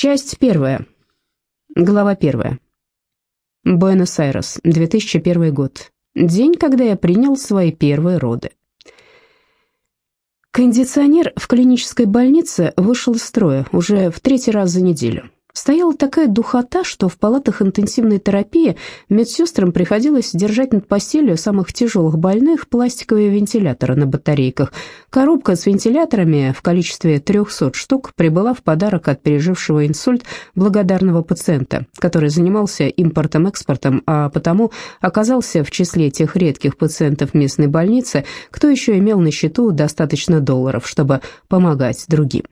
Часть первая. Глава первая. Буэнос-Айрес, 2001 год. День, когда я принял свои первые роды. Кондиционер в клинической больнице вышел из строя уже в третий раз за неделю. Стояла такая духота, что в палатах интенсивной терапии медсестрам приходилось держать над постелью самых тяжелых больных пластиковые вентиляторы на батарейках. Коробка с вентиляторами в количестве 300 штук прибыла в подарок от пережившего инсульт благодарного пациента, который занимался импортом-экспортом, а потому оказался в числе тех редких пациентов местной больницы, кто еще имел на счету достаточно долларов, чтобы помогать другим.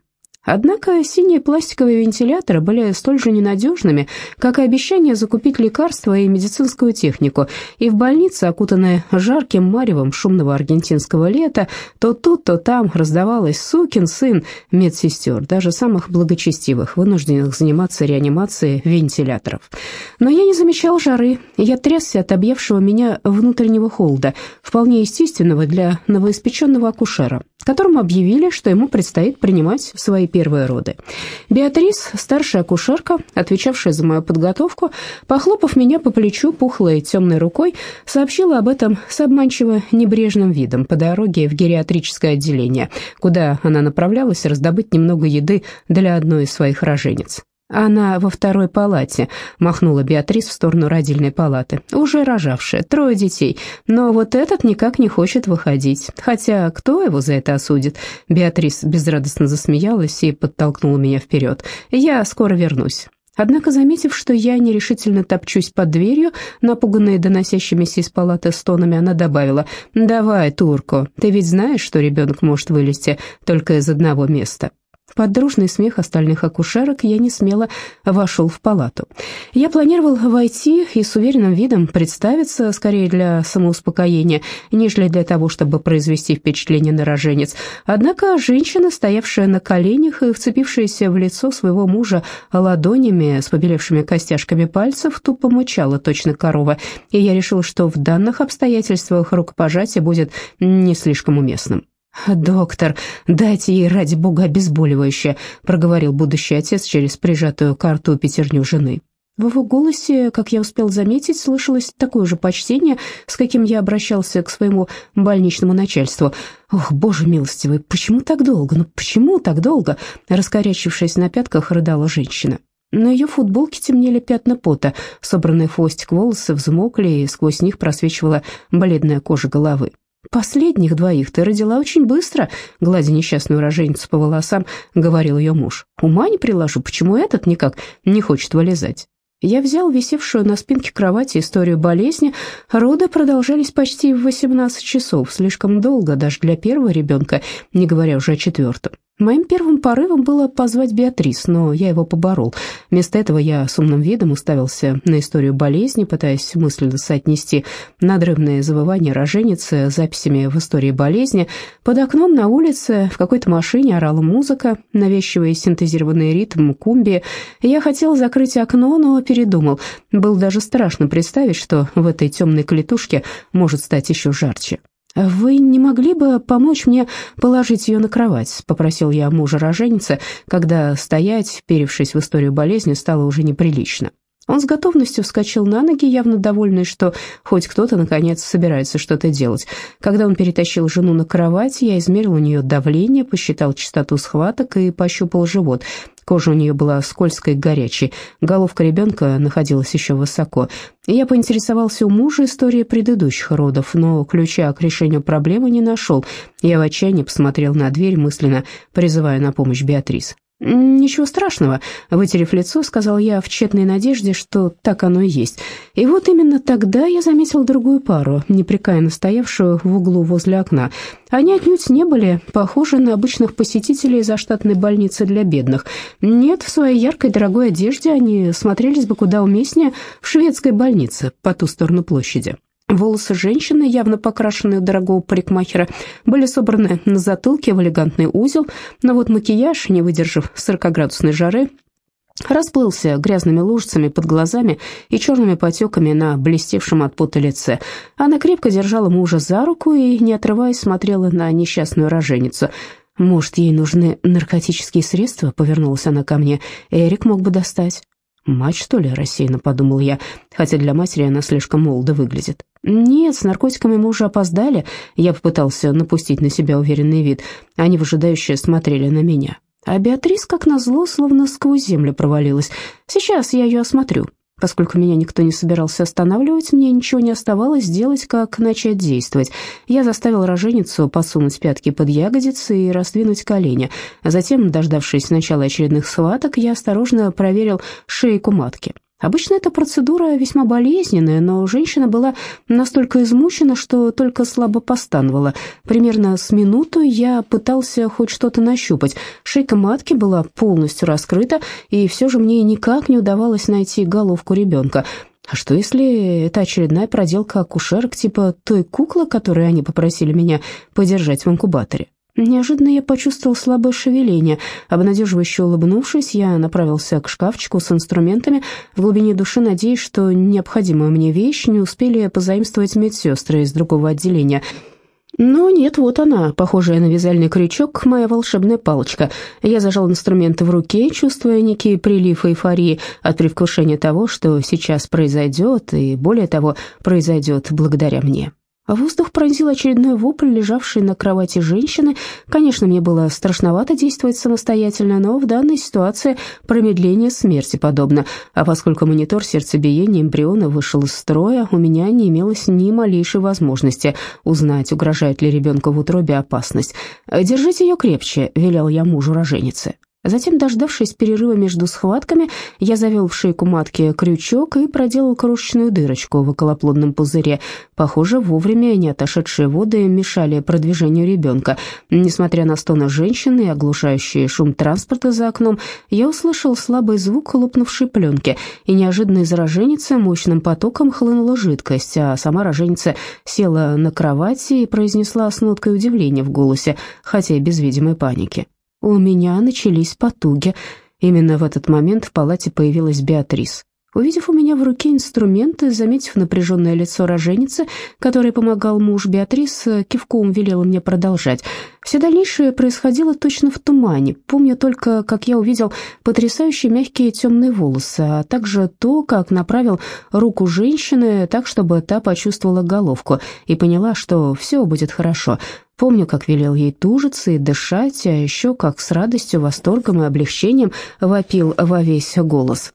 Однако синие пластиковые вентиляторы были столь же ненадежными, как и обещание закупить лекарства и медицинскую технику, и в больнице, окутанной жарким маревом шумного аргентинского лета, то тут, то там раздавалось «сукин сын» медсестер, даже самых благочестивых, вынужденных заниматься реанимацией вентиляторов. Но я не замечал жары, я трясся от объявшего меня внутреннего холода, вполне естественного для новоиспеченного акушера, которому объявили, что ему предстоит принимать свои первые роды. Беатрис, старшая акушерка, отвечавшая за мою подготовку, похлопав меня по плечу пухлой темной рукой, сообщила об этом с обманчиво небрежным видом по дороге в гериатрическое отделение, куда она направлялась раздобыть немного еды для одной из своих роженец. «Она во второй палате», — махнула Беатрис в сторону родильной палаты. «Уже рожавшая, трое детей. Но вот этот никак не хочет выходить. Хотя кто его за это осудит?» Беатрис безрадостно засмеялась и подтолкнула меня вперед. «Я скоро вернусь». Однако, заметив, что я нерешительно топчусь под дверью, напуганная доносящимися из палаты стонами, она добавила, «Давай, Турко, ты ведь знаешь, что ребенок может вылезти только из одного места». Под дружный смех остальных акушерок я не смело вошел в палату. Я планировал войти и с уверенным видом представиться, скорее для самоуспокоения, нежели для того, чтобы произвести впечатление на роженец. Однако женщина, стоявшая на коленях и вцепившаяся в лицо своего мужа ладонями с побелевшими костяшками пальцев, тупо мычала точно корова, и я решил, что в данных обстоятельствах рукопожатие будет не слишком уместным. «Доктор, дайте ей ради бога обезболивающее», — проговорил будущий отец через прижатую карту пятерню жены. В его голосе, как я успел заметить, слышалось такое же почтение, с каким я обращался к своему больничному начальству. «Ох, боже милостивый, почему так долго? Ну почему так долго?» Раскорячившись на пятках, рыдала женщина. На ее футболке темнели пятна пота, собранный хвостик волосы взмокли, и сквозь них просвечивала бледная кожа головы. «Последних двоих ты родила очень быстро», — гладя несчастную роженицу по волосам, говорил ее муж. «Ума не приложу, почему этот никак не хочет вылезать?» Я взял висевшую на спинке кровати историю болезни. Роды продолжались почти в 18 часов, слишком долго даже для первого ребенка, не говоря уже о четвертом. Моим первым порывом было позвать Беатрис, но я его поборол. Вместо этого я с умным видом уставился на историю болезни, пытаясь мысленно соотнести надрывное завывание роженицы с записями в истории болезни. Под окном на улице в какой-то машине орала музыка, навещивая синтезированный ритм кумби. Я хотел закрыть окно, но передумал. Было даже страшно представить, что в этой темной клетушке может стать еще жарче. «Вы не могли бы помочь мне положить ее на кровать?» — попросил я мужа роженицы, когда стоять, перевшись в историю болезни, стало уже неприлично. Он с готовностью вскочил на ноги, явно довольный, что хоть кто-то, наконец, собирается что-то делать. Когда он перетащил жену на кровать, я измерил у нее давление, посчитал частоту схваток и пощупал живот. Кожа у нее была скользкой и горячей, головка ребенка находилась еще высоко. Я поинтересовался у мужа историей предыдущих родов, но ключа к решению проблемы не нашел. Я в отчаянии посмотрел на дверь, мысленно призывая на помощь Беатрис. «Ничего страшного», — вытерев лицо, сказал я в тщетной надежде, что так оно и есть. И вот именно тогда я заметил другую пару, непрекаянно стоявшую в углу возле окна. Они отнюдь не были похожи на обычных посетителей заштатной больницы для бедных. Нет, в своей яркой дорогой одежде они смотрелись бы куда уместнее в шведской больнице по ту сторону площади. Волосы женщины, явно покрашенные дорогого парикмахера, были собраны на затылке в элегантный узел, но вот макияж, не выдержав 40-градусной жары, расплылся грязными лужицами под глазами и черными потеками на блестевшем от пота лице. Она крепко держала мужа за руку и, не отрываясь, смотрела на несчастную роженицу. «Может, ей нужны наркотические средства?» — повернулась она ко мне. «Эрик мог бы достать». «Мать, что ли?» — рассеянно подумал я, хотя для матери она слишком молодо выглядит. «Нет, с наркотиками мы уже опоздали». Я попытался напустить на себя уверенный вид. Они выжидающе смотрели на меня. А Беатрис, как назло, словно сквозь землю провалилась. «Сейчас я ее осмотрю». Поскольку меня никто не собирался останавливать, мне ничего не оставалось сделать, как начать действовать. Я заставил роженицу подсунуть пятки под ягодицы и раздвинуть колени. Затем, дождавшись начала очередных схваток, я осторожно проверил шейку матки. Обычно эта процедура весьма болезненная, но женщина была настолько измучена, что только слабо постановала. Примерно с минуту я пытался хоть что-то нащупать. Шейка матки была полностью раскрыта, и все же мне никак не удавалось найти головку ребенка. А что если это очередная проделка акушерок, типа той куклы, которую они попросили меня подержать в инкубаторе? Неожиданно я почувствовал слабое шевеление. Обнадеживающе улыбнувшись, я направился к шкафчику с инструментами, в глубине души надеясь, что необходимую мне вещь не успели позаимствовать медсестры из другого отделения. Но нет, вот она, похожая на вязальный крючок, моя волшебная палочка. Я зажал инструменты в руке, чувствуя некий прилив эйфории от привкушения того, что сейчас произойдет, и более того, произойдет благодаря мне. А воздух пронзил очередной вопль, лежавший на кровати женщины. Конечно, мне было страшновато действовать самостоятельно, но в данной ситуации промедление смерти подобно. А поскольку монитор сердцебиения эмбриона вышел из строя, у меня не имелось ни малейшей возможности узнать, угрожает ли ребенку в утробе опасность. «Держите ее крепче», — велел я мужу роженицы. Затем, дождавшись перерыва между схватками, я завел в шейку матки крючок и проделал крошечную дырочку в околоплодном пузыре. Похоже, вовремя не отошедшие воды мешали продвижению ребенка. Несмотря на стоны женщины и оглушающий шум транспорта за окном, я услышал слабый звук лопнувшей пленки, и неожиданно из роженицы мощным потоком хлынула жидкость, а сама роженица села на кровати и произнесла с ноткой удивления в голосе, хотя и без видимой паники. У меня начались потуги. Именно в этот момент в палате появилась Беатрис. Увидев у меня в руке инструменты, заметив напряженное лицо роженицы, которой помогал муж Беатрис, кивком велела мне продолжать. Все дальнейшее происходило точно в тумане. Помню только, как я увидел потрясающие мягкие темные волосы, а также то, как направил руку женщины так, чтобы та почувствовала головку и поняла, что все будет хорошо. Помню, как велел ей тужиться и дышать, а еще как с радостью, восторгом и облегчением вопил во весь голос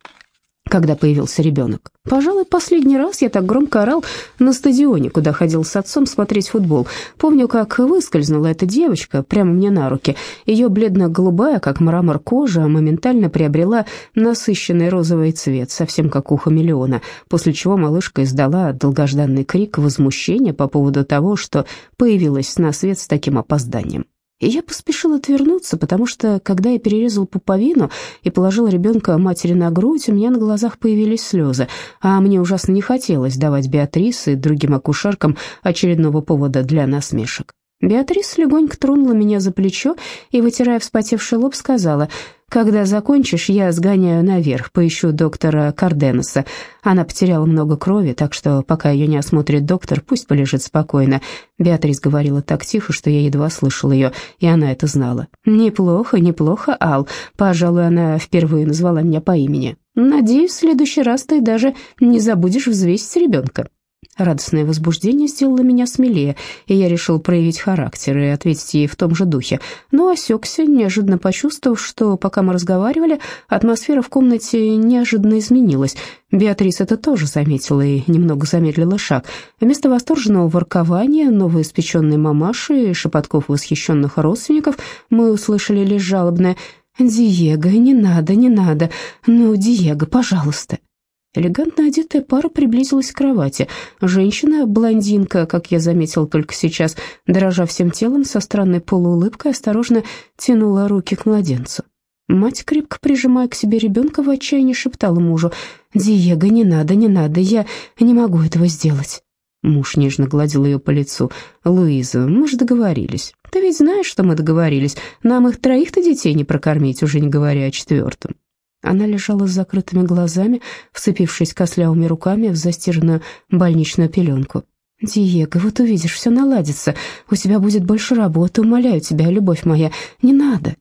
когда появился ребенок. Пожалуй, последний раз я так громко орал на стадионе, куда ходил с отцом смотреть футбол. Помню, как выскользнула эта девочка прямо мне на руки. Ее бледно-голубая, как мрамор кожа, моментально приобрела насыщенный розовый цвет, совсем как у хамелеона, после чего малышка издала долгожданный крик возмущения по поводу того, что появилась на свет с таким опозданием. И я поспешил отвернуться, потому что, когда я перерезал пуповину и положил ребенка матери на грудь, у меня на глазах появились слезы, а мне ужасно не хотелось давать Беатрис и другим акушеркам очередного повода для насмешек. Беатрис легонько тронула меня за плечо и, вытирая вспотевший лоб, сказала — когда закончишь, я сгоняю наверх, поищу доктора Карденуса. Она потеряла много крови, так что пока ее не осмотрит доктор, пусть полежит спокойно. Беатрис говорила так тихо, что я едва слышал ее, и она это знала. Неплохо, неплохо, Ал. Пожалуй, она впервые назвала меня по имени. Надеюсь, в следующий раз ты даже не забудешь взвесить ребенка. Радостное возбуждение сделало меня смелее, и я решил проявить характер и ответить ей в том же духе. Но осекся, неожиданно почувствовав, что, пока мы разговаривали, атмосфера в комнате неожиданно изменилась. Беатрис это тоже заметила и немного замедлила шаг. Вместо восторженного воркования, новоиспеченной мамаши и шепотков восхищенных родственников мы услышали лишь жалобное «Диего, не надо, не надо, ну, Диего, пожалуйста». Элегантно одетая пара приблизилась к кровати. Женщина, блондинка, как я заметил только сейчас, дрожа всем телом, со странной полуулыбкой, осторожно тянула руки к младенцу. Мать, крепко прижимая к себе ребенка, в отчаянии шептала мужу, «Диего, не надо, не надо, я не могу этого сделать». Муж нежно гладил ее по лицу. «Луиза, мы же договорились. Ты ведь знаешь, что мы договорились. Нам их троих-то детей не прокормить, уже не говоря о четвертом. Она лежала с закрытыми глазами, вцепившись костлявыми руками в застиранную больничную пеленку. «Диего, вот увидишь, все наладится. У тебя будет больше работы, умоляю тебя, любовь моя. Не надо».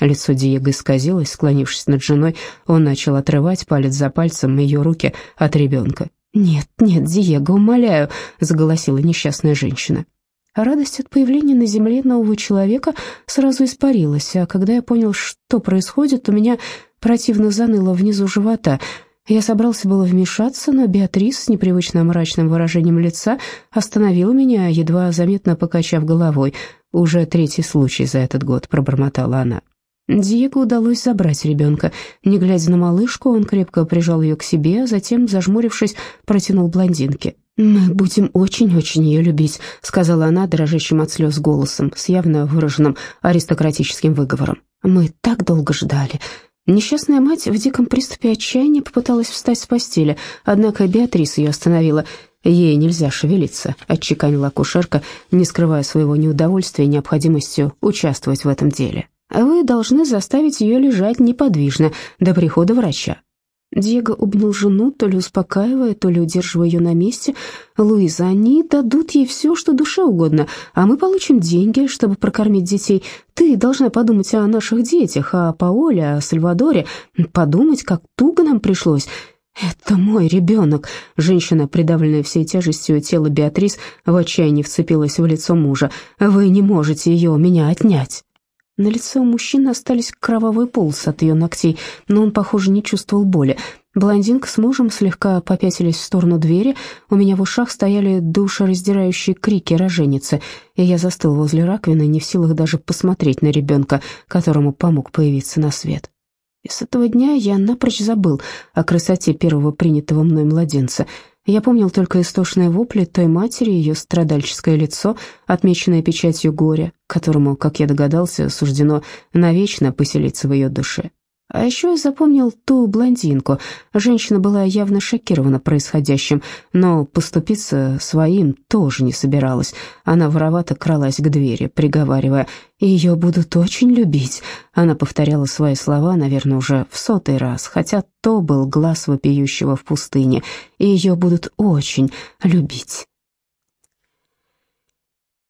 Лицо Диего исказилось, склонившись над женой, он начал отрывать палец за пальцем ее руки от ребенка. «Нет, нет, Диего, умоляю», — заголосила несчастная женщина. Радость от появления на земле нового человека сразу испарилась, а когда я понял, что происходит, у меня противно заныло внизу живота. Я собрался было вмешаться, но Беатрис с непривычно мрачным выражением лица остановила меня, едва заметно покачав головой. «Уже третий случай за этот год», — пробормотала она. Диего удалось забрать ребенка. Не глядя на малышку, он крепко прижал ее к себе, а затем, зажмурившись, протянул блондинке. «Мы будем очень-очень ее любить», — сказала она дрожащим от слез голосом, с явно выраженным аристократическим выговором. «Мы так долго ждали». Несчастная мать в диком приступе отчаяния попыталась встать с постели, однако Беатрис ее остановила. «Ей нельзя шевелиться», — отчеканила акушерка, не скрывая своего неудовольствия необходимостью участвовать в этом деле. Вы должны заставить ее лежать неподвижно до прихода врача». Диего обнял жену, то ли успокаивая, то ли удерживая ее на месте. «Луиза, они дадут ей все, что душе угодно, а мы получим деньги, чтобы прокормить детей. Ты должна подумать о наших детях, о Паоле, о Сальвадоре, подумать, как туго нам пришлось». «Это мой ребенок!» Женщина, придавленная всей тяжестью тела Беатрис, в отчаянии вцепилась в лицо мужа. «Вы не можете ее у меня отнять!» На лице у мужчины остались кровавые полосы от ее ногтей, но он, похоже, не чувствовал боли. Блондинка с мужем слегка попятились в сторону двери, у меня в ушах стояли душераздирающие крики роженицы, и я застыл возле раковины, не в силах даже посмотреть на ребенка, которому помог появиться на свет. И с этого дня я напрочь забыл о красоте первого принятого мной младенца — я помнил только истошные вопли той матери, ее страдальческое лицо, отмеченное печатью горя, которому, как я догадался, суждено навечно поселиться в ее душе. А еще я запомнил ту блондинку. Женщина была явно шокирована происходящим, но поступиться своим тоже не собиралась. Она воровато кралась к двери, приговаривая «Ее будут очень любить». Она повторяла свои слова, наверное, уже в сотый раз, хотя то был глаз вопиющего в пустыне. «Ее будут очень любить».